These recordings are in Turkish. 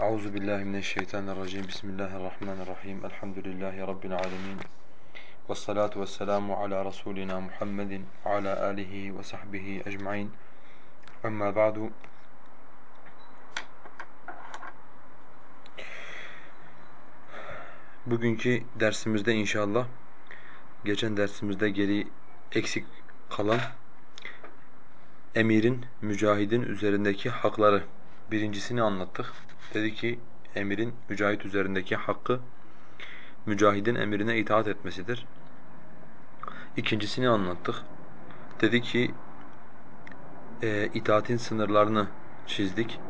Euzu billahi mineşşeytanirracim. Bismillahirrahmanirrahim. Elhamdülillahi rabbil alamin. Ves salatu vesselamu ala rasulina Muhammedin ve ala alihi ve sahbihi ecmaîn. Amma ba'du. Bugünkü dersimizde inşallah geçen dersimizde geri eksik kalan emirin, mücahidin üzerindeki hakları birincisini anlattık. Dedi ki emirin mücahit üzerindeki hakkı mücahidin emrine itaat etmesidir. İkincisini anlattık. Dedi ki e, itaatin sınırlarını çizdik.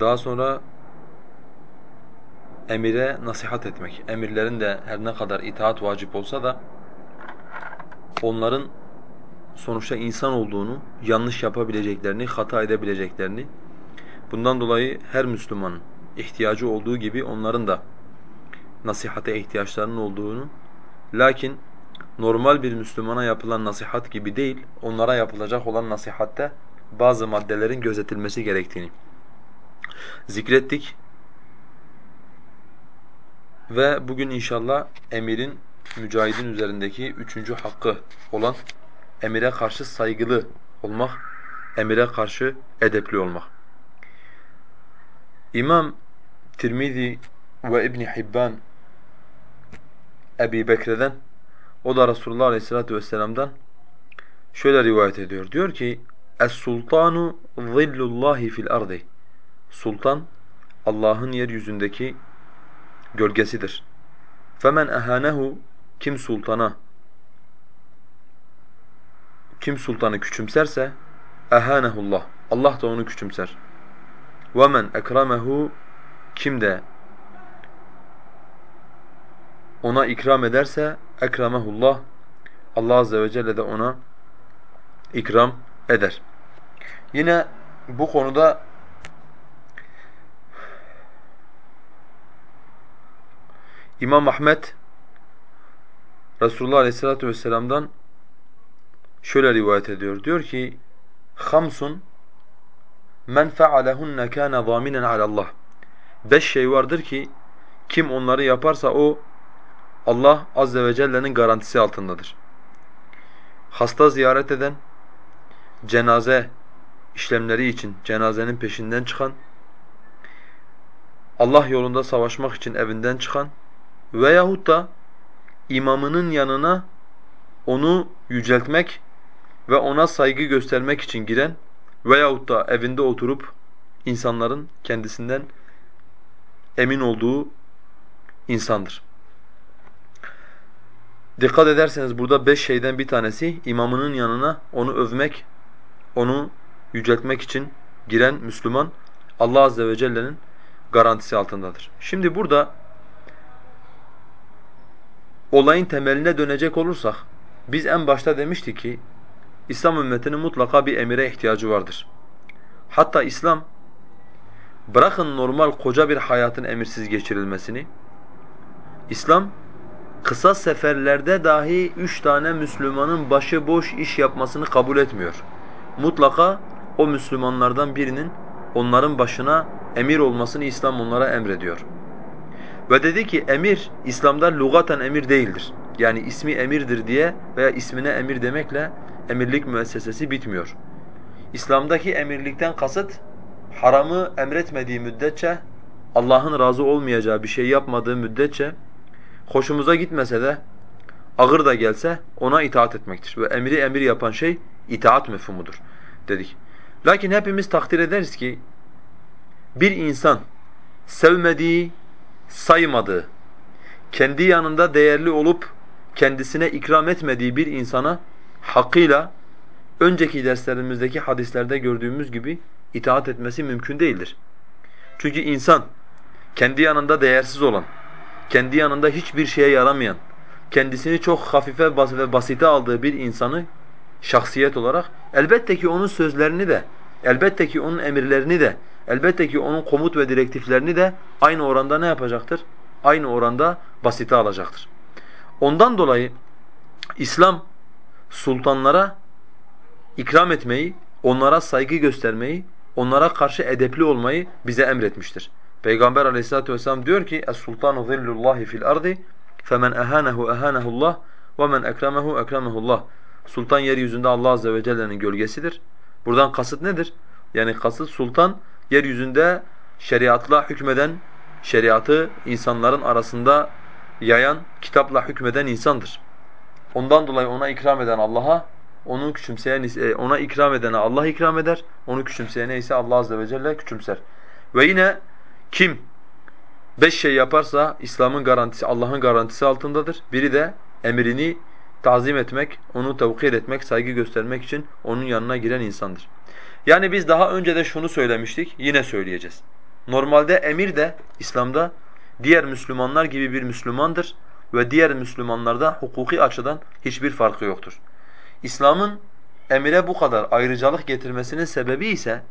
Daha sonra emire nasihat etmek. Emirlerin de her ne kadar itaat vacip olsa da onların sonuçta insan olduğunu, yanlış yapabileceklerini, hata edebileceklerini Bundan dolayı her Müslümanın ihtiyacı olduğu gibi onların da nasihate ihtiyaçlarının olduğunu lakin normal bir Müslümana yapılan nasihat gibi değil, onlara yapılacak olan nasihatte bazı maddelerin gözetilmesi gerektiğini zikrettik. Ve bugün inşallah emirin, mücahidin üzerindeki üçüncü hakkı olan emire karşı saygılı olmak, emire karşı edepli olmak. İmam Tirmizi ve İbn Hibban Ebi Bekre'den o da Resulullah Aleyhisselatü Vesselam'dan şöyle rivayet ediyor. Diyor ki Es-sultanu zillullahi fil ardi. Sultan Allah'ın yeryüzündeki gölgesidir. Femen ahanehu kim sultana kim sultanı küçümserse ahanehullah. Allah da onu küçümser. وَمَنْ اَكْرَمَهُ Kim de ona ikram ederse ekremehullah Allah azze ve celle de ona ikram eder. Yine bu konuda İmam Ahmet Resulullah Aleyhisselatü Vesselam'dan şöyle rivayet ediyor. Diyor ki: "Hamsun Men fealehunne kana zaminen Allah. Beş şey vardır ki kim onları yaparsa o Allah azze ve celle'nin garantisi altındadır. Hasta ziyaret eden, cenaze işlemleri için cenazenin peşinden çıkan, Allah yolunda savaşmak için evinden çıkan veyahut da imamının yanına onu yüceltmek ve ona saygı göstermek için giren veyahut da evinde oturup insanların kendisinden emin olduğu insandır. Dikkat ederseniz burada beş şeyden bir tanesi imamının yanına onu övmek, onu yüceltmek için giren Müslüman Allah azze ve celle'nin garantisi altındadır. Şimdi burada olayın temeline dönecek olursak biz en başta demiştik ki İslam ümmetinin mutlaka bir emire ihtiyacı vardır. Hatta İslam bırakın normal koca bir hayatın emirsiz geçirilmesini İslam kısa seferlerde dahi üç tane Müslümanın başı boş iş yapmasını kabul etmiyor. Mutlaka o Müslümanlardan birinin onların başına emir olmasını İslam onlara emrediyor. Ve dedi ki emir İslam'da lugaten emir değildir. Yani ismi emirdir diye veya ismine emir demekle emirlik müessesesi bitmiyor. İslam'daki emirlikten kasıt haramı emretmediği müddetçe Allah'ın razı olmayacağı bir şey yapmadığı müddetçe hoşumuza gitmese de ağır da gelse ona itaat etmektir. Ve emri emir yapan şey itaat mefhumudur dedik. Lakin hepimiz takdir ederiz ki bir insan sevmediği, saymadığı, kendi yanında değerli olup kendisine ikram etmediği bir insana hakkıyla önceki derslerimizdeki hadislerde gördüğümüz gibi itaat etmesi mümkün değildir. Çünkü insan kendi yanında değersiz olan, kendi yanında hiçbir şeye yaramayan, kendisini çok hafife ve basite aldığı bir insanı şahsiyet olarak elbette ki onun sözlerini de, elbette ki onun emirlerini de, elbette ki onun komut ve direktiflerini de aynı oranda ne yapacaktır? Aynı oranda basite alacaktır. Ondan dolayı İslam sultanlara ikram etmeyi, onlara saygı göstermeyi, onlara karşı edepli olmayı bize emretmiştir. Peygamber aleyhissalatu vesselam diyor ki Es-sultanu zillullahi fil ardi femen ehanehu ehanehullah ve men ekremehu ekremehullah. Sultan yeryüzünde Allah azze ve celle'nin gölgesidir. Buradan kasıt nedir? Yani kasıt sultan yeryüzünde şeriatla hükmeden, şeriatı insanların arasında yayan, kitapla hükmeden insandır. Ondan dolayı ona ikram eden Allah'a, onu küçümseyen e, ona ikram edene Allah ikram eder, onu küçümseyene ise Allah azze ve celle küçümser. Ve yine kim beş şey yaparsa İslam'ın garantisi, Allah'ın garantisi altındadır. Biri de emrini tazim etmek, onu tevkir etmek, saygı göstermek için onun yanına giren insandır. Yani biz daha önce de şunu söylemiştik, yine söyleyeceğiz. Normalde emir de İslam'da diğer Müslümanlar gibi bir Müslümandır ve diğer Müslümanlarda hukuki açıdan hiçbir farkı yoktur. İslam'ın emire bu kadar ayrıcalık getirmesinin sebebi ise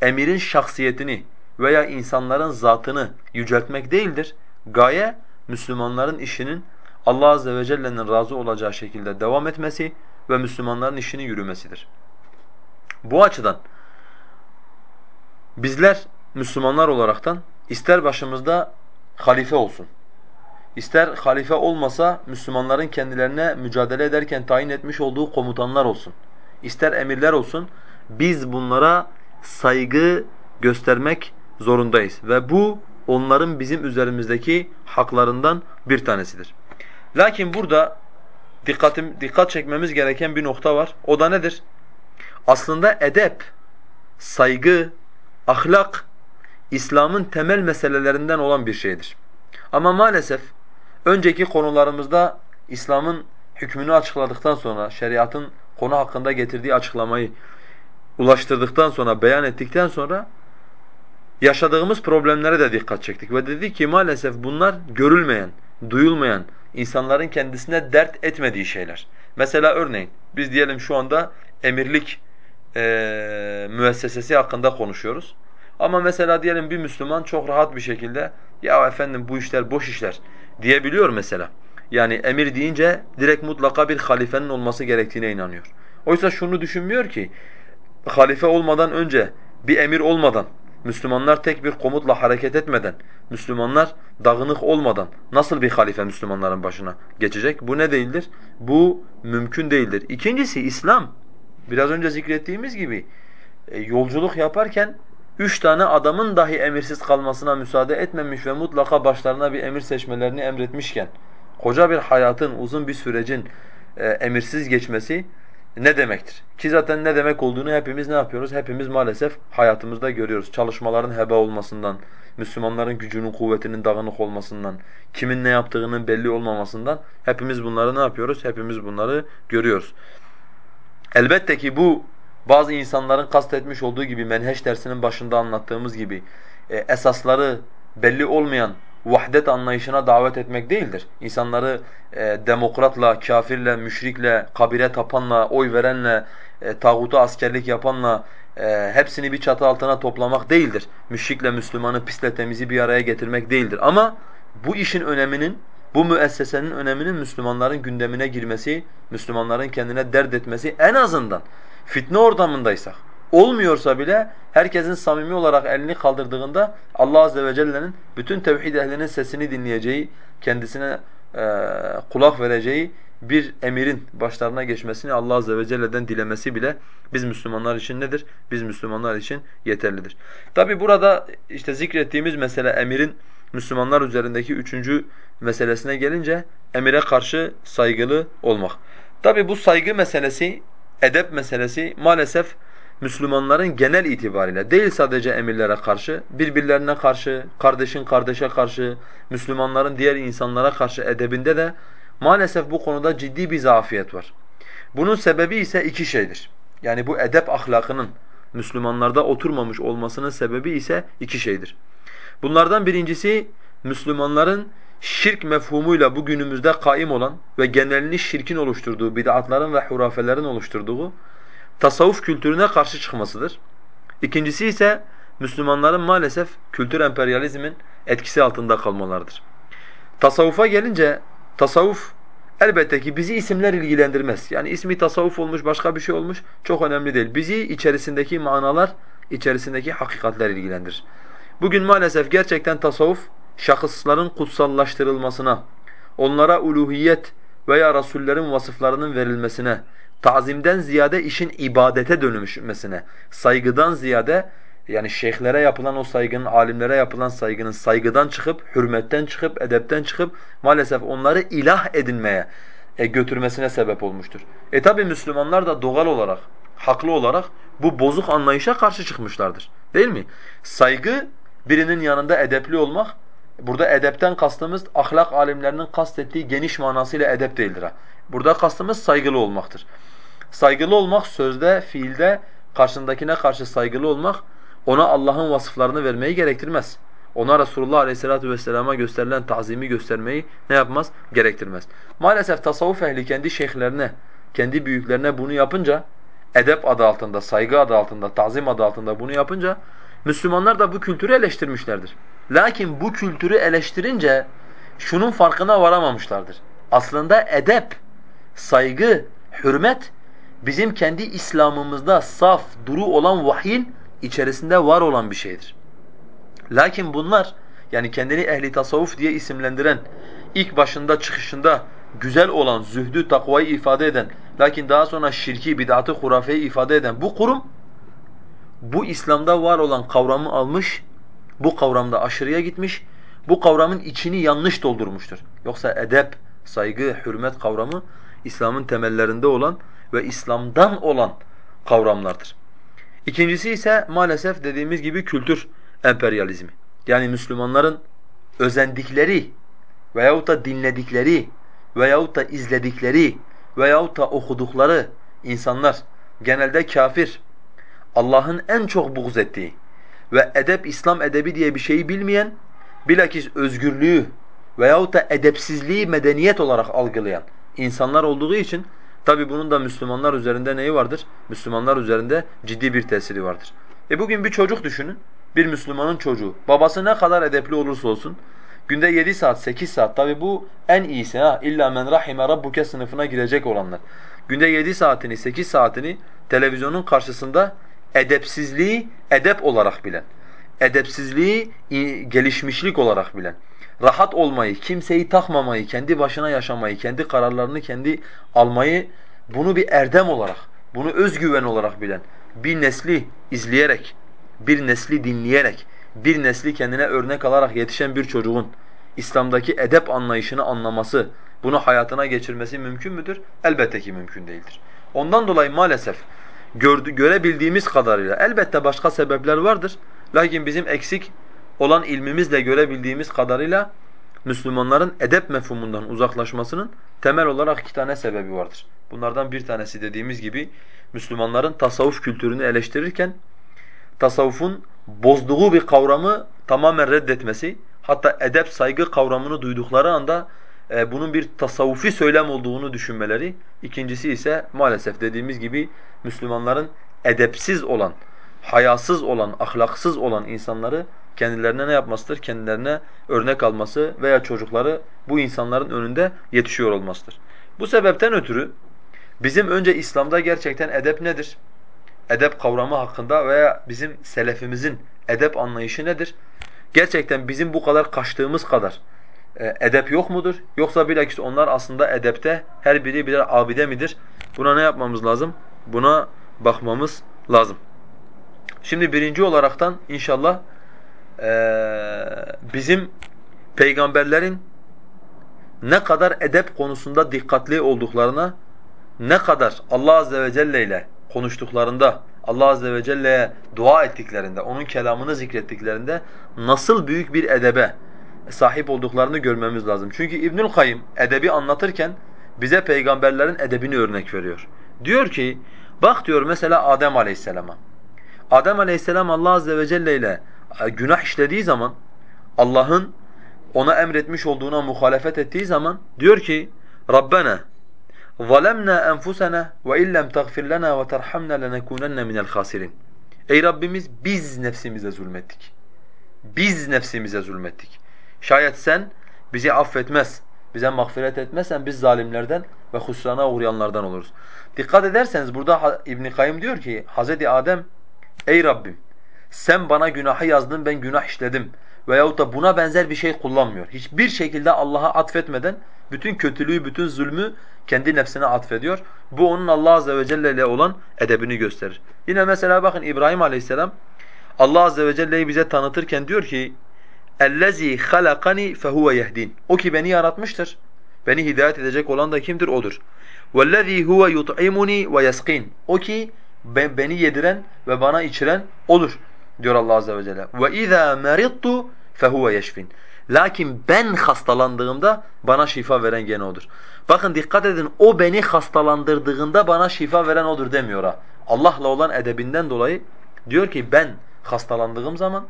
emirin şahsiyetini veya insanların zatını yüceltmek değildir. Gaye Müslümanların işinin Allah azze ve celle'nin razı olacağı şekilde devam etmesi ve Müslümanların işini yürümesidir. Bu açıdan bizler Müslümanlar olaraktan ister başımızda halife olsun, ister halife olmasa Müslümanların kendilerine mücadele ederken tayin etmiş olduğu komutanlar olsun, ister emirler olsun, biz bunlara saygı göstermek zorundayız. Ve bu onların bizim üzerimizdeki haklarından bir tanesidir. Lakin burada dikkatim, dikkat çekmemiz gereken bir nokta var. O da nedir? Aslında edep, saygı, ahlak İslam'ın temel meselelerinden olan bir şeydir. Ama maalesef önceki konularımızda İslam'ın hükmünü açıkladıktan sonra, şeriatın konu hakkında getirdiği açıklamayı ulaştırdıktan sonra, beyan ettikten sonra yaşadığımız problemlere de dikkat çektik. Ve dedik ki maalesef bunlar görülmeyen, duyulmayan, insanların kendisine dert etmediği şeyler. Mesela örneğin biz diyelim şu anda emirlik e, müessesesi hakkında konuşuyoruz. Ama mesela diyelim bir Müslüman çok rahat bir şekilde ya efendim bu işler boş işler diyebiliyor mesela. Yani emir deyince direkt mutlaka bir halifenin olması gerektiğine inanıyor. Oysa şunu düşünmüyor ki halife olmadan önce bir emir olmadan Müslümanlar tek bir komutla hareket etmeden, Müslümanlar dağınık olmadan nasıl bir halife Müslümanların başına geçecek? Bu ne değildir? Bu mümkün değildir. İkincisi İslam. Biraz önce zikrettiğimiz gibi e, yolculuk yaparken üç tane adamın dahi emirsiz kalmasına müsaade etmemiş ve mutlaka başlarına bir emir seçmelerini emretmişken koca bir hayatın, uzun bir sürecin e, emirsiz geçmesi ne demektir? Ki zaten ne demek olduğunu hepimiz ne yapıyoruz? Hepimiz maalesef hayatımızda görüyoruz. Çalışmaların heba olmasından, Müslümanların gücünün, kuvvetinin dağınık olmasından, kimin ne yaptığının belli olmamasından hepimiz bunları ne yapıyoruz? Hepimiz bunları görüyoruz. Elbette ki bu bazı insanların kastetmiş olduğu gibi menheş dersinin başında anlattığımız gibi e, esasları belli olmayan vahdet anlayışına davet etmek değildir. İnsanları e, demokratla, kafirle, müşrikle, kabire tapanla, oy verenle, e, tağuta askerlik yapanla e, hepsini bir çatı altına toplamak değildir. Müşrikle Müslümanı, pisle temizi bir araya getirmek değildir. Ama bu işin öneminin, bu müessesenin öneminin Müslümanların gündemine girmesi, Müslümanların kendine dert etmesi en azından fitne ortamındaysak, olmuyorsa bile herkesin samimi olarak elini kaldırdığında Allah azze ve celle'nin bütün tevhid ehlinin sesini dinleyeceği, kendisine e, kulak vereceği bir emirin başlarına geçmesini Allah azze ve celle'den dilemesi bile biz Müslümanlar için nedir? Biz Müslümanlar için yeterlidir. Tabi burada işte zikrettiğimiz mesele emirin Müslümanlar üzerindeki üçüncü meselesine gelince emire karşı saygılı olmak. Tabi bu saygı meselesi, edep meselesi maalesef Müslümanların genel itibariyle değil sadece emirlere karşı, birbirlerine karşı, kardeşin kardeşe karşı, Müslümanların diğer insanlara karşı edebinde de maalesef bu konuda ciddi bir zafiyet var. Bunun sebebi ise iki şeydir. Yani bu edep ahlakının Müslümanlarda oturmamış olmasının sebebi ise iki şeydir. Bunlardan birincisi Müslümanların şirk mefhumuyla bugünümüzde kaim olan ve genelini şirkin oluşturduğu, bid'atların ve hurafelerin oluşturduğu tasavvuf kültürüne karşı çıkmasıdır. İkincisi ise Müslümanların maalesef kültür emperyalizmin etkisi altında kalmalarıdır. Tasavvufa gelince tasavvuf elbette ki bizi isimler ilgilendirmez. Yani ismi tasavvuf olmuş, başka bir şey olmuş çok önemli değil. Bizi içerisindeki manalar, içerisindeki hakikatler ilgilendirir. Bugün maalesef gerçekten tasavvuf şahısların kutsallaştırılmasına, onlara uluhiyet veya rasullerin vasıflarının verilmesine, tazimden ziyade işin ibadete dönüşmesine, saygıdan ziyade yani şeyhlere yapılan o saygının, alimlere yapılan saygının saygıdan çıkıp, hürmetten çıkıp, edepten çıkıp maalesef onları ilah edinmeye e, götürmesine sebep olmuştur. E tabi Müslümanlar da doğal olarak, haklı olarak bu bozuk anlayışa karşı çıkmışlardır. Değil mi? Saygı birinin yanında edepli olmak, burada edepten kastımız ahlak alimlerinin kastettiği geniş manasıyla edep değildir. Burada kastımız saygılı olmaktır. Saygılı olmak sözde, fiilde karşındakine karşı saygılı olmak ona Allah'ın vasıflarını vermeyi gerektirmez. Ona Resulullah Aleyhisselatü Vesselam'a gösterilen tazimi göstermeyi ne yapmaz? Gerektirmez. Maalesef tasavvuf ehli kendi şeyhlerine, kendi büyüklerine bunu yapınca, edep adı altında, saygı adı altında, tazim adı altında bunu yapınca, Müslümanlar da bu kültürü eleştirmişlerdir. Lakin bu kültürü eleştirince şunun farkına varamamışlardır. Aslında edep, saygı, hürmet bizim kendi İslam'ımızda saf, duru olan vahyin içerisinde var olan bir şeydir. Lakin bunlar yani kendini ehli tasavvuf diye isimlendiren, ilk başında çıkışında güzel olan zühdü, takvayı ifade eden, lakin daha sonra şirki, bid'atı, hurafeyi ifade eden bu kurum bu İslam'da var olan kavramı almış, bu kavramda aşırıya gitmiş, bu kavramın içini yanlış doldurmuştur. Yoksa edep, saygı, hürmet kavramı İslam'ın temellerinde olan ve İslam'dan olan kavramlardır. İkincisi ise maalesef dediğimiz gibi kültür emperyalizmi. Yani Müslümanların özendikleri veyahut da dinledikleri veyahut da izledikleri veyahut da okudukları insanlar genelde kafir, Allah'ın en çok buğz ettiği ve edep İslam edebi diye bir şeyi bilmeyen, bilakis özgürlüğü veyahut da edepsizliği medeniyet olarak algılayan insanlar olduğu için Tabi bunun da Müslümanlar üzerinde neyi vardır? Müslümanlar üzerinde ciddi bir tesiri vardır. E bugün bir çocuk düşünün. Bir Müslümanın çocuğu. Babası ne kadar edepli olursa olsun günde 7 saat, 8 saat. Tabi bu en iyisi ha. İlla men rahime rabbuke sınıfına girecek olanlar. Günde 7 saatini, 8 saatini televizyonun karşısında edepsizliği edep olarak bilen, edepsizliği gelişmişlik olarak bilen, rahat olmayı, kimseyi takmamayı, kendi başına yaşamayı, kendi kararlarını kendi almayı bunu bir erdem olarak, bunu özgüven olarak bilen bir nesli izleyerek, bir nesli dinleyerek, bir nesli kendine örnek alarak yetişen bir çocuğun İslam'daki edep anlayışını anlaması, bunu hayatına geçirmesi mümkün müdür? Elbette ki mümkün değildir. Ondan dolayı maalesef gördü, görebildiğimiz kadarıyla elbette başka sebepler vardır. Lakin bizim eksik olan ilmimizle görebildiğimiz kadarıyla Müslümanların edep mefhumundan uzaklaşmasının temel olarak iki tane sebebi vardır. Bunlardan bir tanesi dediğimiz gibi Müslümanların tasavvuf kültürünü eleştirirken tasavvufun bozduğu bir kavramı tamamen reddetmesi, hatta edep saygı kavramını duydukları anda e, bunun bir tasavvufi söylem olduğunu düşünmeleri. İkincisi ise maalesef dediğimiz gibi Müslümanların edepsiz olan, hayasız olan, ahlaksız olan insanları kendilerine ne yapmasıdır? Kendilerine örnek alması veya çocukları bu insanların önünde yetişiyor olmasıdır. Bu sebepten ötürü bizim önce İslam'da gerçekten edep nedir? Edep kavramı hakkında veya bizim selefimizin edep anlayışı nedir? Gerçekten bizim bu kadar kaçtığımız kadar e, edep yok mudur? Yoksa bilakis onlar aslında edepte her biri birer abide midir? Buna ne yapmamız lazım? Buna bakmamız lazım. Şimdi birinci olaraktan inşallah ee, bizim peygamberlerin ne kadar edep konusunda dikkatli olduklarına, ne kadar Allah azze ve celle ile konuştuklarında, Allah azze ve celle'ye dua ettiklerinde, onun kelamını zikrettiklerinde nasıl büyük bir edebe sahip olduklarını görmemiz lazım. Çünkü İbnül Kayyim edebi anlatırken bize peygamberlerin edebini örnek veriyor. Diyor ki, bak diyor mesela Adem Aleyhisselam'a. Adem Aleyhisselam Allah azze ve celle ile e, günah işlediği zaman Allah'ın ona emretmiş olduğuna muhalefet ettiği zaman diyor ki Rabbena ظَلَمْنَا أَنفُسَنَا وَاِنْ لَمْ تَغْفِرْ لَنَا وَتَرْحَمْنَا لَنَكُونَنَّ مِنَ الْخَاسِرِينَ Ey Rabbimiz biz nefsimize zulmettik. Biz nefsimize zulmettik. Şayet sen bizi affetmez, bize mağfiret etmezsen biz zalimlerden ve husrana uğrayanlardan oluruz. Dikkat ederseniz burada İbn Kayyim diyor ki Hazreti Adem ey Rabbim sen bana günahı yazdın ben günah işledim veyahut da buna benzer bir şey kullanmıyor. Hiçbir şekilde Allah'a atfetmeden bütün kötülüğü, bütün zulmü kendi nefsine atfediyor. Bu onun Allah azze ve celle ile olan edebini gösterir. Yine mesela bakın İbrahim aleyhisselam Allah azze ve celle'yi bize tanıtırken diyor ki اَلَّذ۪ي خَلَقَنِي فَهُوَ يَهْدِينَ O ki beni yaratmıştır. Beni hidayet edecek olan da kimdir? Odur. وَالَّذ۪ي هُوَ يُطْعِمُنِي وَيَسْقِينَ O ki ben, beni yediren ve bana içiren odur diyor Allah azze ve celle. وَاِذَا مَرِضْتُ فَهُوَ يَشْفِينَ Lakin ben hastalandığımda bana şifa veren gene odur. Bakın dikkat edin o beni hastalandırdığında bana şifa veren odur demiyor ha. Allah'la olan edebinden dolayı diyor ki ben hastalandığım zaman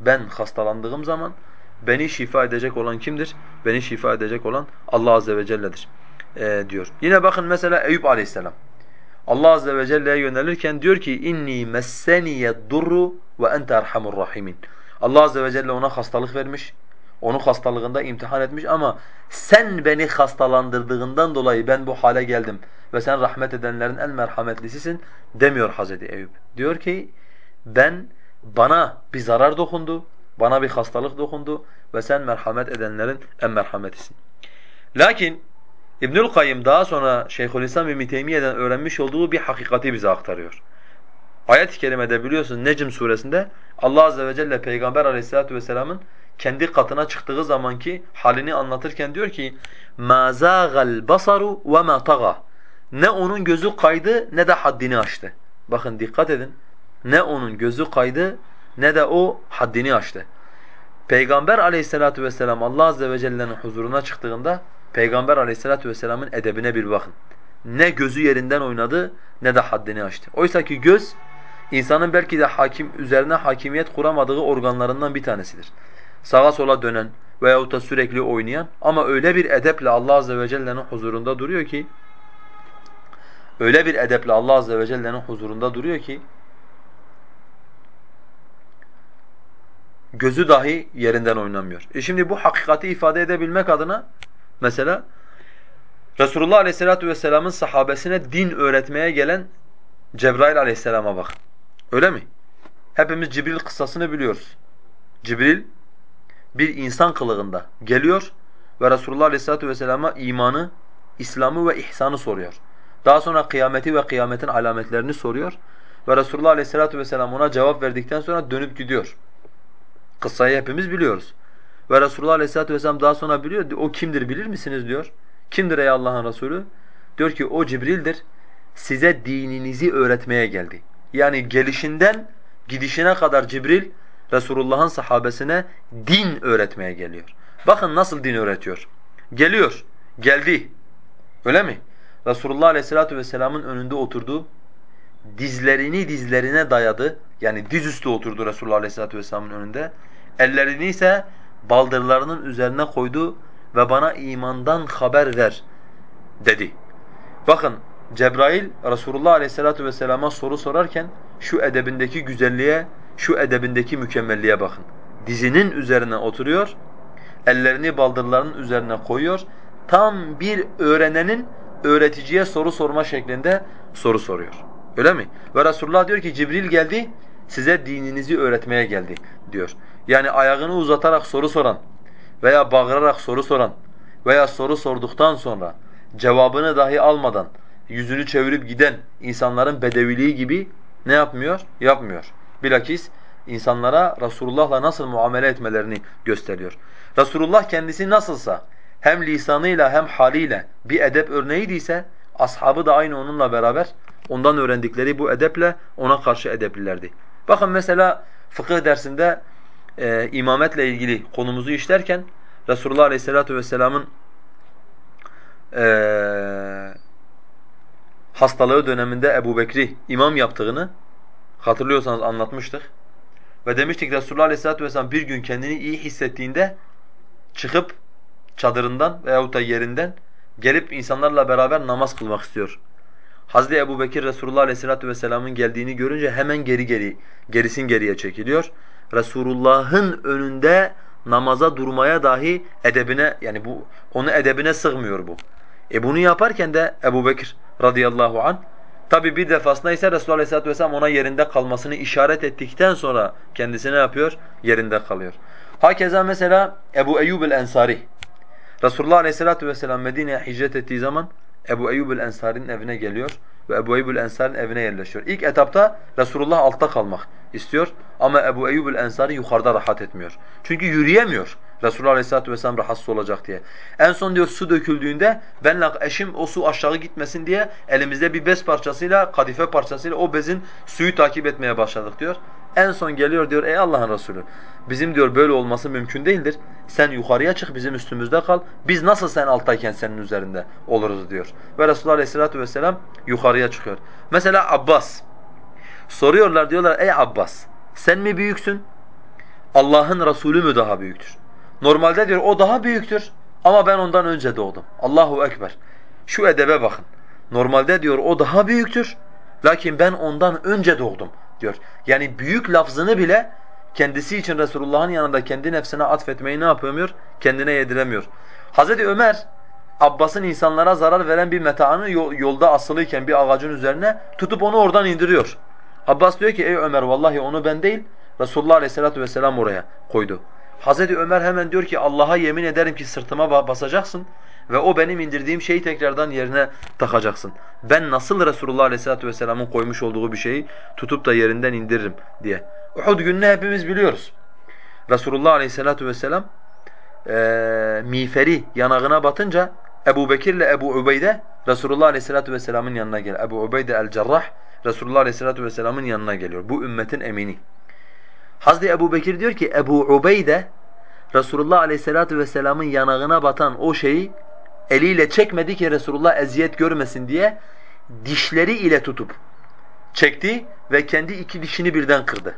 ben hastalandığım zaman beni şifa edecek olan kimdir? Beni şifa edecek olan Allah azze ve celle'dir ee, diyor. Yine bakın mesela Eyüp aleyhisselam. Allah azze ve celle'ye yönelirken diyor ki inni messeniye durru ve ente erhamur rahimin. Allah azze ve celle ona hastalık vermiş. Onu hastalığında imtihan etmiş ama sen beni hastalandırdığından dolayı ben bu hale geldim ve sen rahmet edenlerin en merhametlisisin demiyor Hazreti Eyüp. Diyor ki ben bana bir zarar dokundu, bana bir hastalık dokundu ve sen merhamet edenlerin en merhametisin. Lakin İbnül Kayyım daha sonra Şeyhülislam İbn Teymiyye'den öğrenmiş olduğu bir hakikati bize aktarıyor. Ayet-i kerimede biliyorsunuz Necm suresinde Allah azze ve celle Peygamber Aleyhissalatu vesselam'ın kendi katına çıktığı zamanki halini anlatırken diyor ki مَا زَاغَ الْبَصَرُ وَمَا طَغَى Ne onun gözü kaydı ne de haddini aştı. Bakın dikkat edin. Ne onun gözü kaydı ne de o haddini aştı. Peygamber aleyhissalatu vesselam Allah azze ve celle'nin huzuruna çıktığında Peygamber aleyhissalatu vesselamın edebine bir bakın. Ne gözü yerinden oynadı ne de haddini aştı. Oysa ki göz insanın belki de hakim üzerine hakimiyet kuramadığı organlarından bir tanesidir. Sağa sola dönen veyahut da sürekli oynayan ama öyle bir edeple Allah azze ve celle'nin huzurunda duruyor ki öyle bir edeple Allah azze ve celle'nin huzurunda duruyor ki gözü dahi yerinden oynamıyor. E şimdi bu hakikati ifade edebilmek adına mesela Resulullah Aleyhisselatü Vesselam'ın sahabesine din öğretmeye gelen Cebrail Aleyhisselam'a bak. Öyle mi? Hepimiz Cibril kıssasını biliyoruz. Cibril bir insan kılığında geliyor ve Resulullah Aleyhisselatü Vesselam'a imanı, İslam'ı ve ihsanı soruyor. Daha sonra kıyameti ve kıyametin alametlerini soruyor ve Resulullah Aleyhisselatü Vesselam ona cevap verdikten sonra dönüp gidiyor. Kıssayı hepimiz biliyoruz. Ve Resulullah Aleyhisselatü Vesselam daha sonra biliyor, o kimdir bilir misiniz diyor. Kimdir ey Allah'ın Resulü? Diyor ki o Cibril'dir, size dininizi öğretmeye geldi. Yani gelişinden gidişine kadar Cibril Resulullah'ın sahabesine din öğretmeye geliyor. Bakın nasıl din öğretiyor. Geliyor, geldi. Öyle mi? Resulullah Aleyhisselatü Vesselam'ın önünde oturdu, dizlerini dizlerine dayadı. Yani dizüstü oturdu Resulullah Aleyhisselatü Vesselam'ın önünde. Ellerini ise baldırlarının üzerine koydu ve bana imandan haber ver dedi. Bakın Cebrail Resulullah Aleyhisselatü Vesselam'a soru sorarken şu edebindeki güzelliğe, şu edebindeki mükemmelliğe bakın. Dizinin üzerine oturuyor, ellerini baldırlarının üzerine koyuyor. Tam bir öğrenenin öğreticiye soru sorma şeklinde soru soruyor. Öyle mi? Ve Resulullah diyor ki Cibril geldi, size dininizi öğretmeye geldi diyor. Yani ayağını uzatarak soru soran veya bağırarak soru soran veya soru sorduktan sonra cevabını dahi almadan yüzünü çevirip giden insanların bedeviliği gibi ne yapmıyor? Yapmıyor. Bilakis insanlara Resulullah'la nasıl muamele etmelerini gösteriyor. Resulullah kendisi nasılsa hem lisanıyla hem haliyle bir edep örneğiydiyse ashabı da aynı onunla beraber ondan öğrendikleri bu edeple ona karşı edeplilerdi. Bakın mesela fıkıh dersinde e, imametle ilgili konumuzu işlerken Resulullah Aleyhisselatü Vesselam'ın e, hastalığı döneminde Ebu Bekri imam yaptığını hatırlıyorsanız anlatmıştık. Ve demiştik Resulullah Aleyhisselatü Vesselam bir gün kendini iyi hissettiğinde çıkıp çadırından veyahut da yerinden gelip insanlarla beraber namaz kılmak istiyor. Hazreti Ebu Bekir Resulullah Aleyhisselatü Vesselam'ın geldiğini görünce hemen geri geri, gerisin geriye çekiliyor. Resulullah'ın önünde namaza durmaya dahi edebine yani bu onu edebine sığmıyor bu. E bunu yaparken de Ebu Bekir radıyallahu an Tabi bir defasında ise Resulullah Aleyhisselatü Vesselam ona yerinde kalmasını işaret ettikten sonra kendisi ne yapıyor? Yerinde kalıyor. Hakeza mesela Ebu Eyyub el-Ensari. Resulullah Aleyhisselatü Vesselam Medine'ye hicret ettiği zaman Ebu Eyyub el-Ensari'nin evine geliyor ve Ebu Eyyub el-Ensari'nin evine yerleşiyor. İlk etapta Resulullah altta kalmak istiyor ama Ebu Eyyub el-Ensari yukarıda rahat etmiyor. Çünkü yürüyemiyor. Resulullah Aleyhisselatü Vesselam rahatsız olacak diye. En son diyor su döküldüğünde benle eşim o su aşağı gitmesin diye elimizde bir bez parçasıyla, kadife parçasıyla o bezin suyu takip etmeye başladık diyor. En son geliyor diyor ey Allah'ın Resulü bizim diyor böyle olması mümkün değildir. Sen yukarıya çık bizim üstümüzde kal. Biz nasıl sen alttayken senin üzerinde oluruz diyor. Ve Resulullah Aleyhisselatü Vesselam yukarıya çıkıyor. Mesela Abbas. Soruyorlar diyorlar ey Abbas sen mi büyüksün? Allah'ın Resulü mü daha büyüktür? Normalde diyor o daha büyüktür ama ben ondan önce doğdum. Allahu Ekber. Şu edebe bakın. Normalde diyor o daha büyüktür lakin ben ondan önce doğdum diyor. Yani büyük lafzını bile kendisi için Resulullah'ın yanında kendi nefsine atfetmeyi ne yapamıyor? Kendine yediremiyor. Hazreti Ömer Abbas'ın insanlara zarar veren bir metaını yolda asılıyken bir ağacın üzerine tutup onu oradan indiriyor. Abbas diyor ki ey Ömer vallahi onu ben değil Resulullah Aleyhisselatü vesselam oraya koydu. Hazreti Ömer hemen diyor ki Allah'a yemin ederim ki sırtıma basacaksın ve o benim indirdiğim şeyi tekrardan yerine takacaksın. Ben nasıl Resulullah Aleyhisselatü vesselamın koymuş olduğu bir şeyi tutup da yerinden indiririm diye. Uhud gününü hepimiz biliyoruz. Resulullah Aleyhisselatü vesselam e, miğferi yanağına batınca Ebu Bekir ile Ebu Ubeyde Resulullah Aleyhisselatü vesselamın yanına geliyor. Ebu Ubeyde el-Cerrah Resulullah Aleyhisselatü vesselamın yanına geliyor. Bu ümmetin emini. Hazreti Ebu Bekir diyor ki Ebu Ubeyde Resulullah Aleyhisselatü vesselamın yanağına batan o şeyi eliyle çekmedi ki Resulullah eziyet görmesin diye dişleri ile tutup çekti ve kendi iki dişini birden kırdı.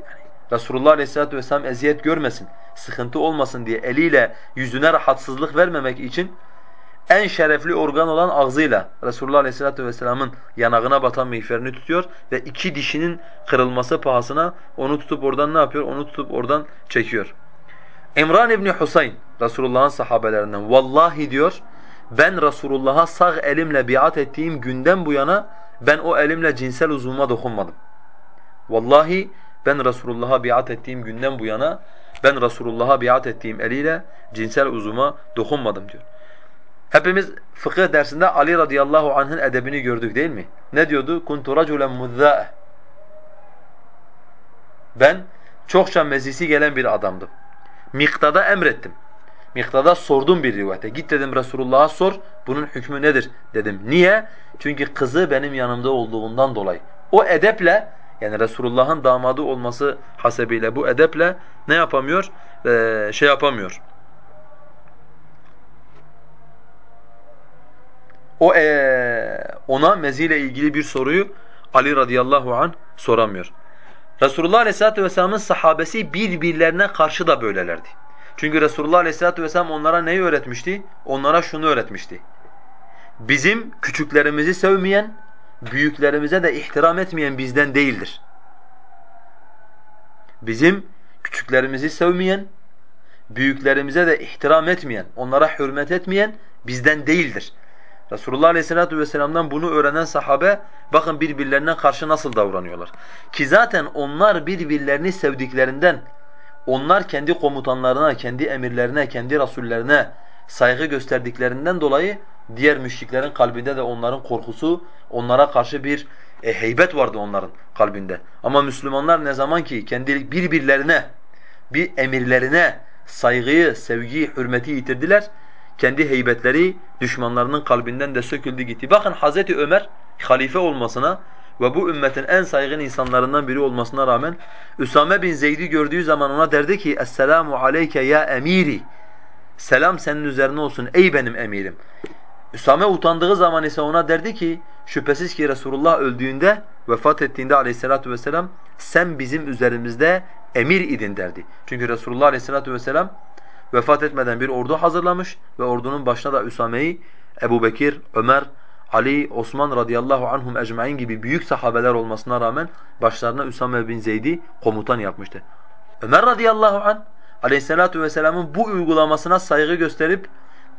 Yani Resulullah Aleyhisselatü vesselam eziyet görmesin, sıkıntı olmasın diye eliyle yüzüne rahatsızlık vermemek için en şerefli organ olan ağzıyla Resulullah Aleyhisselatü Vesselam'ın yanağına batan miğferini tutuyor ve iki dişinin kırılması pahasına onu tutup oradan ne yapıyor? Onu tutup oradan çekiyor. İmran İbni Husayn Resulullah'ın sahabelerinden vallahi diyor ben Resulullah'a sağ elimle biat ettiğim günden bu yana ben o elimle cinsel uzvuma dokunmadım. Vallahi ben Resulullah'a biat ettiğim günden bu yana ben Resulullah'a biat ettiğim eliyle cinsel uzvuma dokunmadım diyor. Hepimiz fıkıh dersinde Ali radıyallahu anh'ın edebini gördük değil mi? Ne diyordu? Kuntu raculen muzzâ'e. Ben çokça mezisi gelen bir adamdım. Miktada emrettim. Miktada sordum bir rivayete. Git dedim Resulullah'a sor. Bunun hükmü nedir dedim. Niye? Çünkü kızı benim yanımda olduğundan dolayı. O edeple yani Resulullah'ın damadı olması hasebiyle bu edeple ne yapamıyor? Ee, şey yapamıyor. O ee, ona meziyle ilgili bir soruyu Ali radıyallahu an soramıyor. Resulullah aleyhissalatu vesselam'ın sahabesi birbirlerine karşı da böylelerdi. Çünkü Resulullah aleyhissalatu vesselam onlara neyi öğretmişti? Onlara şunu öğretmişti. Bizim küçüklerimizi sevmeyen, büyüklerimize de ihtiram etmeyen bizden değildir. Bizim küçüklerimizi sevmeyen, büyüklerimize de ihtiram etmeyen, onlara hürmet etmeyen bizden değildir. Resulullah Aleyhisselatü Vesselam'dan bunu öğrenen sahabe bakın birbirlerine karşı nasıl davranıyorlar. Ki zaten onlar birbirlerini sevdiklerinden, onlar kendi komutanlarına, kendi emirlerine, kendi rasullerine saygı gösterdiklerinden dolayı diğer müşriklerin kalbinde de onların korkusu, onlara karşı bir e, heybet vardı onların kalbinde. Ama Müslümanlar ne zaman ki kendi birbirlerine, bir emirlerine saygıyı, sevgiyi, hürmeti yitirdiler, kendi heybetleri düşmanlarının kalbinden de söküldü gitti. Bakın Hazreti Ömer halife olmasına ve bu ümmetin en saygın insanlarından biri olmasına rağmen Üsame bin Zeyd'i gördüğü zaman ona derdi ki Esselamu aleyke ya emiri Selam senin üzerine olsun ey benim emirim. Üsame utandığı zaman ise ona derdi ki şüphesiz ki Resulullah öldüğünde vefat ettiğinde aleyhissalatu vesselam sen bizim üzerimizde emir idin derdi. Çünkü Resulullah aleyhissalatu vesselam vefat etmeden bir ordu hazırlamış ve ordunun başına da Üsame'yi Ebu Bekir, Ömer, Ali, Osman radıyallahu anhum ecmaîn gibi büyük sahabeler olmasına rağmen başlarına Üsame bin Zeyd'i komutan yapmıştı. Ömer radıyallahu anh aleyhissalatu vesselamın bu uygulamasına saygı gösterip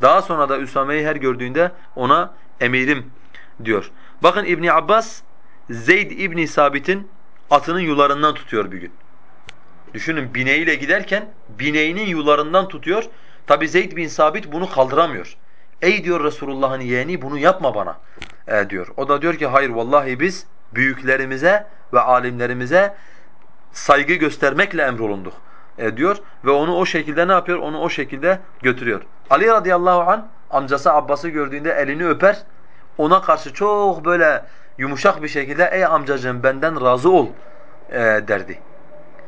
daha sonra da Üsame'yi her gördüğünde ona emirim diyor. Bakın İbn Abbas Zeyd İbni Sabit'in atının yularından tutuyor bir gün. Düşünün bineğiyle giderken bineğinin yularından tutuyor. Tabi Zeyd bin Sabit bunu kaldıramıyor. Ey diyor Resulullah'ın yeğeni bunu yapma bana e, diyor. O da diyor ki hayır vallahi biz büyüklerimize ve alimlerimize saygı göstermekle emrolunduk e, diyor. Ve onu o şekilde ne yapıyor? Onu o şekilde götürüyor. Ali radıyallahu an amcası Abbas'ı gördüğünde elini öper. Ona karşı çok böyle yumuşak bir şekilde ey amcacığım benden razı ol e, derdi.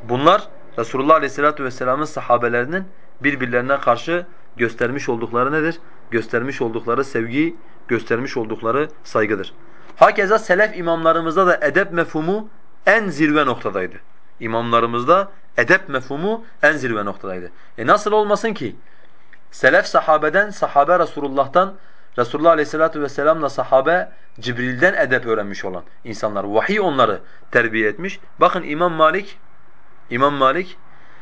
Bunlar Resulullah Aleyhisselatü Vesselam'ın sahabelerinin birbirlerine karşı göstermiş oldukları nedir? Göstermiş oldukları sevgi, göstermiş oldukları saygıdır. Hakeza selef imamlarımızda da edep mefhumu en zirve noktadaydı. İmamlarımızda edep mefhumu en zirve noktadaydı. E nasıl olmasın ki? Selef sahabeden, sahabe Resulullah'tan, Resulullah Aleyhisselatü Vesselam'la sahabe Cibril'den edep öğrenmiş olan insanlar. Vahiy onları terbiye etmiş. Bakın İmam Malik, İmam Malik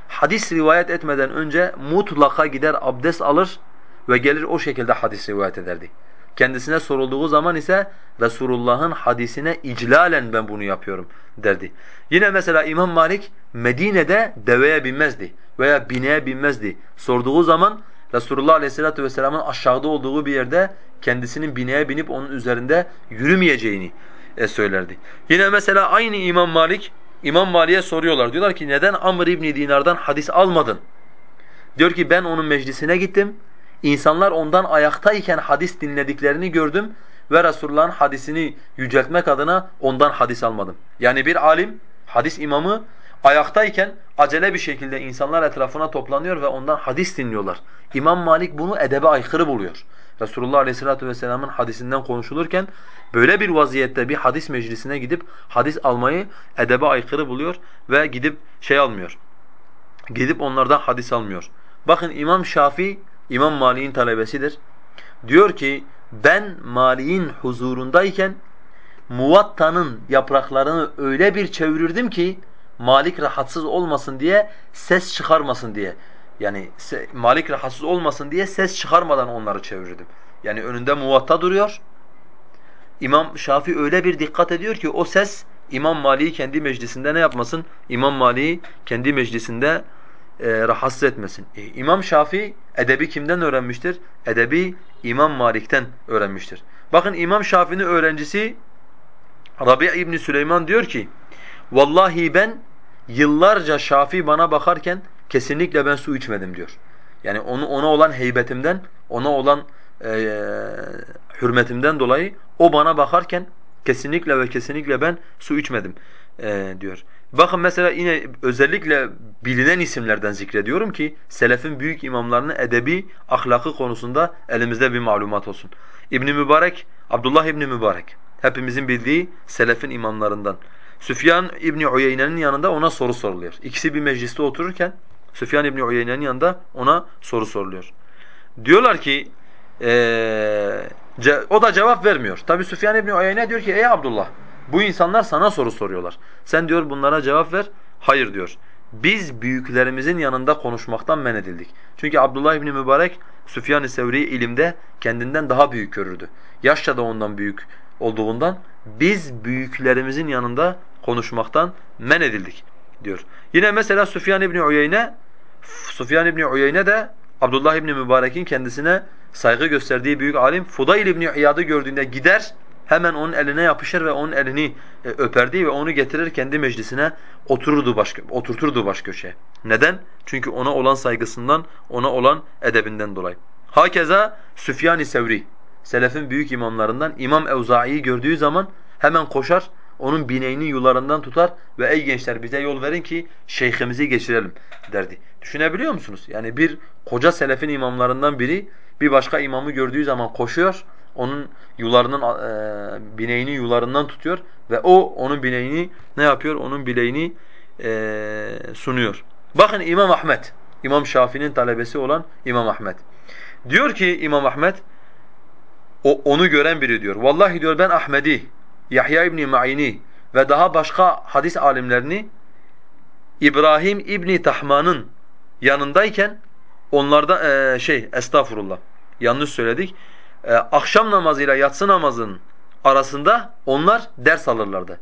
hadis rivayet etmeden önce mutlaka gider abdest alır ve gelir o şekilde hadis rivayet ederdi. Kendisine sorulduğu zaman ise Resulullah'ın hadisine iclalen ben bunu yapıyorum derdi. Yine mesela İmam Malik Medine'de deveye binmezdi veya bineğe binmezdi. Sorduğu zaman Resulullah Aleyhisselatü Vesselam'ın aşağıda olduğu bir yerde kendisinin bineğe binip onun üzerinde yürümeyeceğini e, söylerdi. Yine mesela aynı İmam Malik, İmam Malik'e soruyorlar. Diyorlar ki neden Amr İbni Dinar'dan hadis almadın? Diyor ki ben onun meclisine gittim. İnsanlar ondan ayaktayken hadis dinlediklerini gördüm ve Resulullah'ın hadisini yüceltmek adına ondan hadis almadım. Yani bir alim, hadis imamı ayaktayken acele bir şekilde insanlar etrafına toplanıyor ve ondan hadis dinliyorlar. İmam Malik bunu edebe aykırı buluyor. Resulullah Aleyhisselatü Vesselam'ın hadisinden konuşulurken böyle bir vaziyette bir hadis meclisine gidip hadis almayı edebe aykırı buluyor ve gidip şey almıyor. Gidip onlardan hadis almıyor. Bakın İmam Şafii İmam Malik'in talebesidir. Diyor ki ben Malik'in huzurundayken Muvatta'nın yapraklarını öyle bir çevirirdim ki Malik rahatsız olmasın diye ses çıkarmasın diye. Yani Malik rahatsız olmasın diye ses çıkarmadan onları çevirirdim. Yani önünde muvatta duruyor. İmam Şafii öyle bir dikkat ediyor ki o ses İmam Malik'i kendi meclisinde ne yapmasın? İmam Malik'i kendi meclisinde e, rahatsız etmesin. E, İmam Şafii edebi kimden öğrenmiştir? Edebi İmam Malik'ten öğrenmiştir. Bakın İmam Şafii'nin öğrencisi Rabi' İbn Süleyman diyor ki: "Vallahi ben yıllarca Şafii bana bakarken kesinlikle ben su içmedim." diyor. Yani onu ona olan heybetimden, ona olan e, hürmetimden dolayı o bana bakarken kesinlikle ve kesinlikle ben su içmedim e, diyor. Bakın mesela yine özellikle bilinen isimlerden zikrediyorum ki selefin büyük imamlarının edebi ahlakı konusunda elimizde bir malumat olsun. İbn Mübarek, Abdullah İbn Mübarek hepimizin bildiği selefin imamlarından. Süfyan İbn Uyeyne'nin yanında ona soru soruluyor. İkisi bir mecliste otururken Süfyan İbn Uyeyne'nin yanında ona soru soruluyor. Diyorlar ki ee, o da cevap vermiyor. Tabi Süfyan İbn Uyeyne diyor ki ey Abdullah bu insanlar sana soru soruyorlar. Sen diyor bunlara cevap ver. Hayır diyor. Biz büyüklerimizin yanında konuşmaktan men edildik. Çünkü Abdullah İbni Mübarek Süfyan-ı Sevri'yi ilimde kendinden daha büyük görürdü. Yaşça da ondan büyük olduğundan biz büyüklerimizin yanında konuşmaktan men edildik diyor. Yine mesela Süfyan İbni Uyeyne Süfyan İbni Uyeyne de Abdullah İbni Mübarek'in kendisine saygı gösterdiği büyük alim Fudayl İbni İyad'ı gördüğünde gider hemen onun eline yapışır ve onun elini e, öperdi ve onu getirir kendi meclisine otururdu başka oturturdu baş köşeye. Neden? Çünkü ona olan saygısından, ona olan edebinden dolayı. Hakeza Süfyan-ı Sevri, selefin büyük imamlarından İmam Evzai'yi gördüğü zaman hemen koşar, onun bineğini yularından tutar ve ey gençler bize yol verin ki şeyhimizi geçirelim derdi. Düşünebiliyor musunuz? Yani bir koca selefin imamlarından biri bir başka imamı gördüğü zaman koşuyor, onun yularının e, bineğini yularından tutuyor ve o onun bineğini ne yapıyor? Onun bileğini e, sunuyor. Bakın İmam Ahmet, İmam Şafii'nin talebesi olan İmam Ahmet. Diyor ki İmam Ahmet, o, onu gören biri diyor. Vallahi diyor ben Ahmedi, Yahya İbni Ma'ini ve daha başka hadis alimlerini İbrahim İbni Tahman'ın yanındayken onlarda e, şey estağfurullah yanlış söyledik. E, akşam namazıyla yatsı namazın arasında onlar ders alırlardı.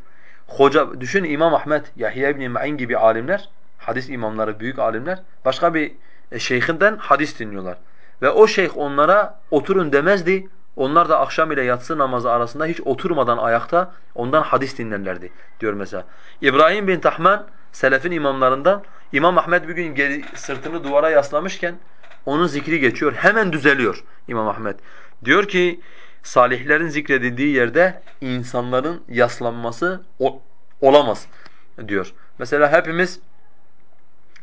Hoca düşün İmam Ahmed, Yahya ibn Ma'in gibi alimler, hadis imamları, büyük alimler başka bir e, şeyhinden hadis dinliyorlar. Ve o şeyh onlara oturun demezdi. Onlar da akşam ile yatsı namazı arasında hiç oturmadan ayakta ondan hadis dinlerlerdi diyor mesela. İbrahim bin Tahman selefin imamlarından İmam Ahmed bir gün geri, sırtını duvara yaslamışken onun zikri geçiyor. Hemen düzeliyor İmam Ahmed. Diyor ki salihlerin zikredildiği yerde insanların yaslanması olamaz diyor. Mesela hepimiz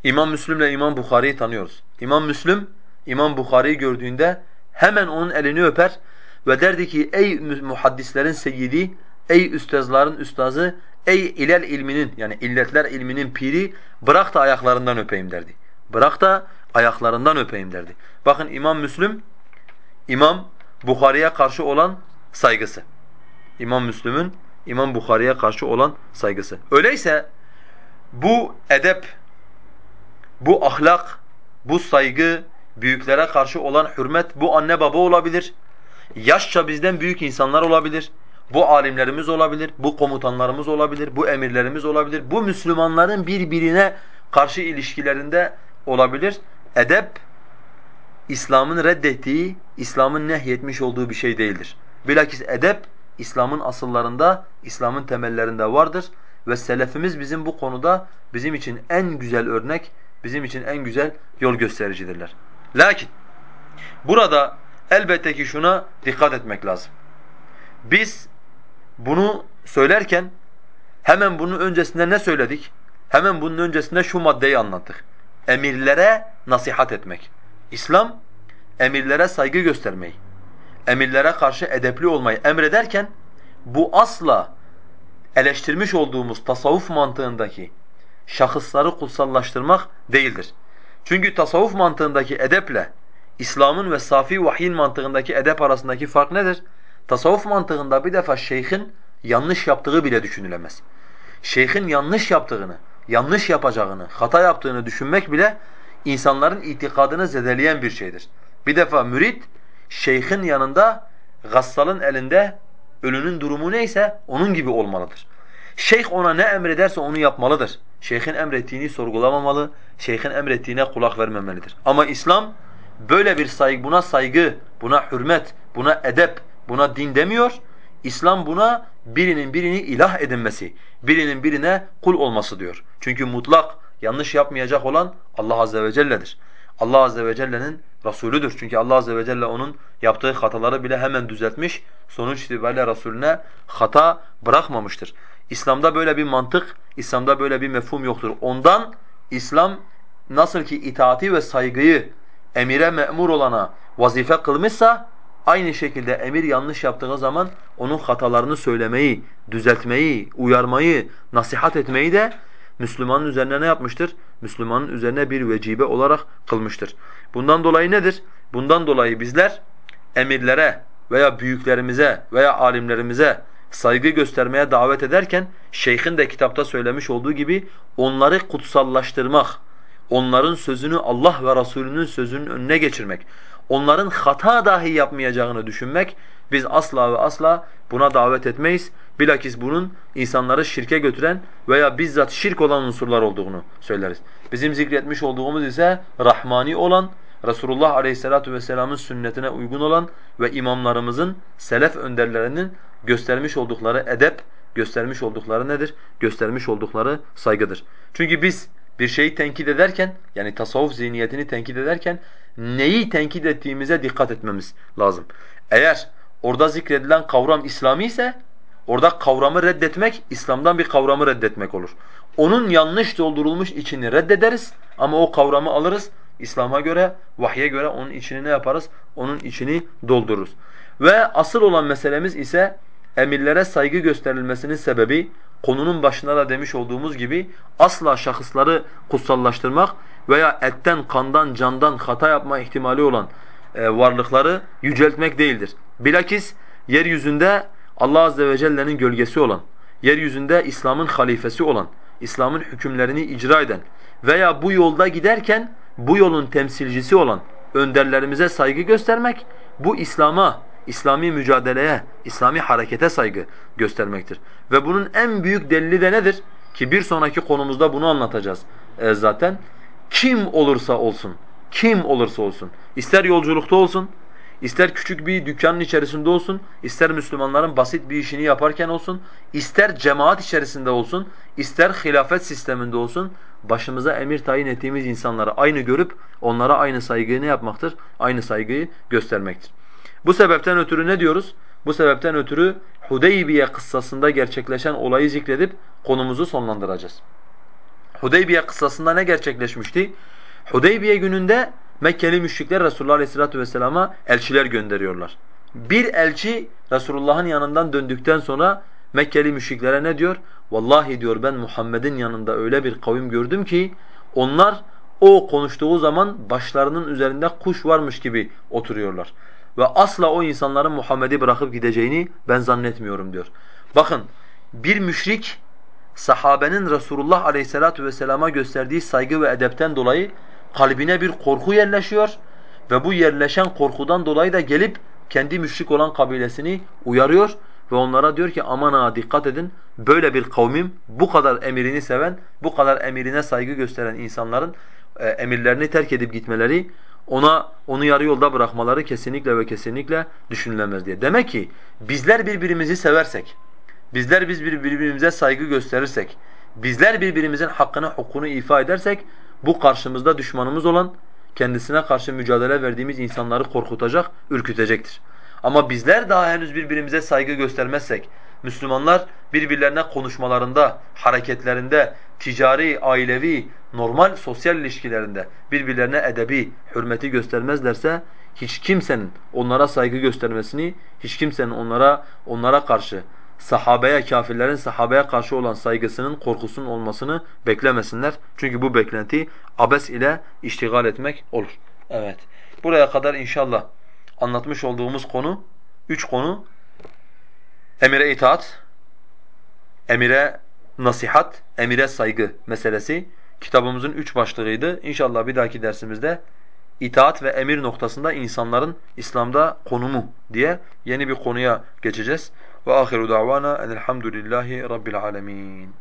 İmam Müslim ile İmam Bukhari'yi tanıyoruz. İmam Müslim İmam Bukhari'yi gördüğünde hemen onun elini öper ve derdi ki ey muhaddislerin seyyidi, ey üstazların üstazı, ey ilel ilminin yani illetler ilminin piri bırak da ayaklarından öpeyim derdi. Bırak da ayaklarından öpeyim derdi. Bakın İmam Müslim, İmam Bukhari'ye karşı olan saygısı. İmam Müslim'in İmam Bukhari'ye karşı olan saygısı. Öyleyse bu edep, bu ahlak, bu saygı, büyüklere karşı olan hürmet bu anne baba olabilir. Yaşça bizden büyük insanlar olabilir. Bu alimlerimiz olabilir, bu komutanlarımız olabilir, bu emirlerimiz olabilir. Bu Müslümanların birbirine karşı ilişkilerinde olabilir. Edep İslam'ın reddettiği, İslam'ın nehyetmiş olduğu bir şey değildir. Bilakis edep İslam'ın asıllarında, İslam'ın temellerinde vardır ve selefimiz bizim bu konuda bizim için en güzel örnek, bizim için en güzel yol göstericidirler. Lakin burada elbette ki şuna dikkat etmek lazım. Biz bunu söylerken hemen bunun öncesinde ne söyledik? Hemen bunun öncesinde şu maddeyi anlattık. Emirlere nasihat etmek. İslam emirlere saygı göstermeyi, emirlere karşı edepli olmayı emrederken bu asla eleştirmiş olduğumuz tasavvuf mantığındaki şahısları kutsallaştırmak değildir. Çünkü tasavvuf mantığındaki edeple İslam'ın ve safi vahyin mantığındaki edep arasındaki fark nedir? Tasavvuf mantığında bir defa şeyhin yanlış yaptığı bile düşünülemez. Şeyhin yanlış yaptığını, yanlış yapacağını, hata yaptığını düşünmek bile insanların itikadını zedeleyen bir şeydir. Bir defa mürit şeyhin yanında gassalın elinde ölünün durumu neyse onun gibi olmalıdır. Şeyh ona ne emrederse onu yapmalıdır. Şeyhin emrettiğini sorgulamamalı, şeyhin emrettiğine kulak vermemelidir. Ama İslam böyle bir saygı, buna saygı, buna hürmet, buna edep, buna din demiyor. İslam buna birinin birini ilah edinmesi, birinin birine kul olması diyor. Çünkü mutlak yanlış yapmayacak olan Allah azze ve celle'dir. Allah azze ve celle'nin Resulüdür. Çünkü Allah azze ve celle onun yaptığı hataları bile hemen düzeltmiş. Sonuç itibariyle Resulüne hata bırakmamıştır. İslam'da böyle bir mantık, İslam'da böyle bir mefhum yoktur. Ondan İslam nasıl ki itaati ve saygıyı emire me'mur olana vazife kılmışsa aynı şekilde emir yanlış yaptığı zaman onun hatalarını söylemeyi, düzeltmeyi, uyarmayı, nasihat etmeyi de Müslümanın üzerine ne yapmıştır? Müslümanın üzerine bir vecibe olarak kılmıştır. Bundan dolayı nedir? Bundan dolayı bizler emirlere veya büyüklerimize veya alimlerimize saygı göstermeye davet ederken şeyhin de kitapta söylemiş olduğu gibi onları kutsallaştırmak, onların sözünü Allah ve Resulünün sözünün önüne geçirmek, onların hata dahi yapmayacağını düşünmek biz asla ve asla buna davet etmeyiz. Bilakis bunun insanları şirke götüren veya bizzat şirk olan unsurlar olduğunu söyleriz. Bizim zikretmiş olduğumuz ise rahmani olan, Resulullah Aleyhisselatü Vesselam'ın sünnetine uygun olan ve imamlarımızın, selef önderlerinin göstermiş oldukları edep, göstermiş oldukları nedir? Göstermiş oldukları saygıdır. Çünkü biz bir şeyi tenkit ederken, yani tasavvuf zihniyetini tenkit ederken neyi tenkit ettiğimize dikkat etmemiz lazım. Eğer orada zikredilen kavram İslami ise orada kavramı reddetmek İslam'dan bir kavramı reddetmek olur. Onun yanlış doldurulmuş içini reddederiz ama o kavramı alırız İslam'a göre, vahye göre onun içini ne yaparız? Onun içini doldururuz. Ve asıl olan meselemiz ise emirlere saygı gösterilmesinin sebebi konunun başında da demiş olduğumuz gibi asla şahısları kutsallaştırmak veya etten, kandan, candan hata yapma ihtimali olan e, varlıkları yüceltmek değildir. Bilakis yeryüzünde Allah azze ve celle'nin gölgesi olan, yeryüzünde İslam'ın halifesi olan, İslam'ın hükümlerini icra eden veya bu yolda giderken bu yolun temsilcisi olan önderlerimize saygı göstermek, bu İslam'a, İslami mücadeleye, İslami harekete saygı göstermektir. Ve bunun en büyük delili de nedir? Ki bir sonraki konumuzda bunu anlatacağız e, zaten. Kim olursa olsun, kim olursa olsun, ister yolculukta olsun, ister küçük bir dükkanın içerisinde olsun, ister Müslümanların basit bir işini yaparken olsun, ister cemaat içerisinde olsun, ister hilafet sisteminde olsun, başımıza emir tayin ettiğimiz insanları aynı görüp onlara aynı saygıyı ne yapmaktır? Aynı saygıyı göstermektir. Bu sebepten ötürü ne diyoruz? Bu sebepten ötürü Hudeybiye kıssasında gerçekleşen olayı zikredip konumuzu sonlandıracağız. Hudeybiye kıssasında ne gerçekleşmişti? Hudeybiye gününde Mekkeli müşrikler Resulullah Aleyhisselatü Vesselam'a elçiler gönderiyorlar. Bir elçi Resulullah'ın yanından döndükten sonra Mekkeli müşriklere ne diyor? Vallahi diyor ben Muhammed'in yanında öyle bir kavim gördüm ki onlar o konuştuğu zaman başlarının üzerinde kuş varmış gibi oturuyorlar. Ve asla o insanların Muhammed'i bırakıp gideceğini ben zannetmiyorum diyor. Bakın bir müşrik sahabenin Resulullah Aleyhisselatü Vesselam'a gösterdiği saygı ve edepten dolayı kalbine bir korku yerleşiyor ve bu yerleşen korkudan dolayı da gelip kendi müşrik olan kabilesini uyarıyor ve onlara diyor ki aman ha dikkat edin böyle bir kavmim bu kadar emirini seven, bu kadar emirine saygı gösteren insanların e, emirlerini terk edip gitmeleri ona onu yarı yolda bırakmaları kesinlikle ve kesinlikle düşünülemez diye. Demek ki bizler birbirimizi seversek, bizler biz birbirimize saygı gösterirsek, bizler birbirimizin hakkını, hukukunu ifa edersek bu karşımızda düşmanımız olan, kendisine karşı mücadele verdiğimiz insanları korkutacak, ürkütecektir. Ama bizler daha henüz birbirimize saygı göstermezsek, Müslümanlar birbirlerine konuşmalarında, hareketlerinde, ticari, ailevi, normal sosyal ilişkilerinde birbirlerine edebi, hürmeti göstermezlerse hiç kimsenin onlara saygı göstermesini, hiç kimsenin onlara onlara karşı sahabeye, kafirlerin sahabeye karşı olan saygısının, korkusunun olmasını beklemesinler. Çünkü bu beklenti abes ile iştigal etmek olur. Evet. Buraya kadar inşallah anlatmış olduğumuz konu, üç konu, emire itaat, emire nasihat, emire saygı meselesi kitabımızın üç başlığıydı. İnşallah bir dahaki dersimizde itaat ve emir noktasında insanların İslam'da konumu diye yeni bir konuya geçeceğiz. Ve ahiru davana enelhamdülillahi rabbil alemin.